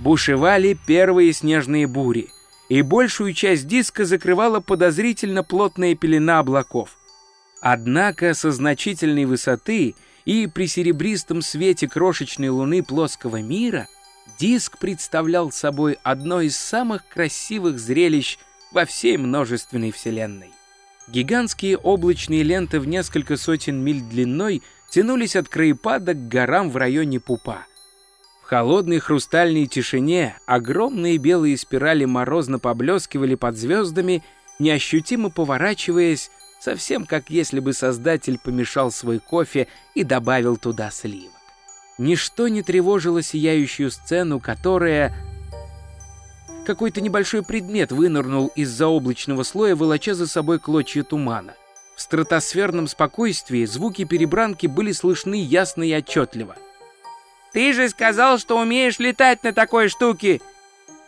бушевали первые снежные бури, и большую часть диска закрывала подозрительно плотная пелена облаков. Однако со значительной высоты и при серебристом свете крошечной луны плоского мира диск представлял собой одно из самых красивых зрелищ во всей множественной вселенной. Гигантские облачные ленты в несколько сотен миль длиной тянулись от краепада к горам в районе Пупа. Холодной хрустальной тишине огромные белые спирали морозно поблескивали под звездами, неощутимо поворачиваясь, совсем как если бы создатель помешал свой кофе и добавил туда сливок. Ничто не тревожило сияющую сцену, которая какой-то небольшой предмет вынырнул из-за облачного слоя, волоча за собой клочья тумана. В стратосферном спокойствии звуки перебранки были слышны ясно и отчетливо. «Ты же сказал, что умеешь летать на такой штуке!»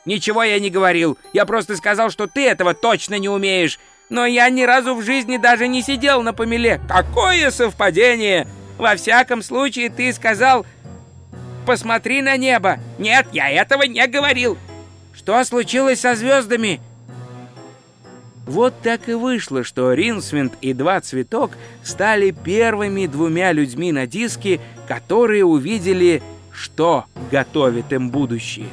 «Ничего я не говорил. Я просто сказал, что ты этого точно не умеешь. Но я ни разу в жизни даже не сидел на помеле. Какое совпадение! Во всяком случае, ты сказал, посмотри на небо. Нет, я этого не говорил. Что случилось со звездами?» Вот так и вышло, что Ринсвинд и Два Цветок стали первыми двумя людьми на диске, которые увидели, что готовит им будущее.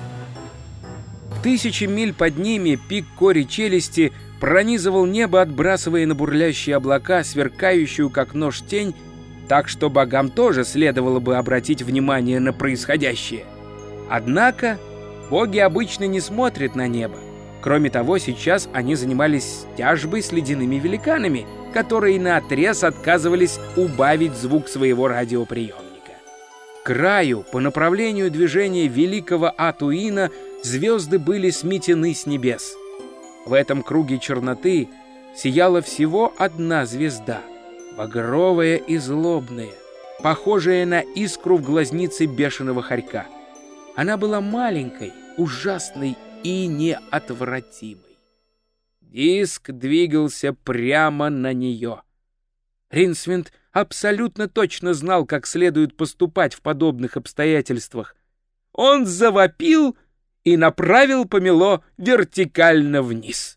Тысячи миль под ними пик кори челюсти пронизывал небо, отбрасывая на бурлящие облака сверкающую как нож тень, так что богам тоже следовало бы обратить внимание на происходящее. Однако Боги обычно не смотрят на небо. Кроме того, сейчас они занимались тяжбой с ледяными великанами, которые наотрез отказывались убавить звук своего радиоприемника. Краю, по направлению движения великого Атуина, звезды были сметены с небес. В этом круге черноты сияла всего одна звезда, багровая и злобная, похожая на искру в глазнице бешеного хорька — она была маленькой, ужасной и неотвратимой. Диск двигался прямо на нее. Ринсвинд абсолютно точно знал, как следует поступать в подобных обстоятельствах. Он завопил и направил помело вертикально вниз.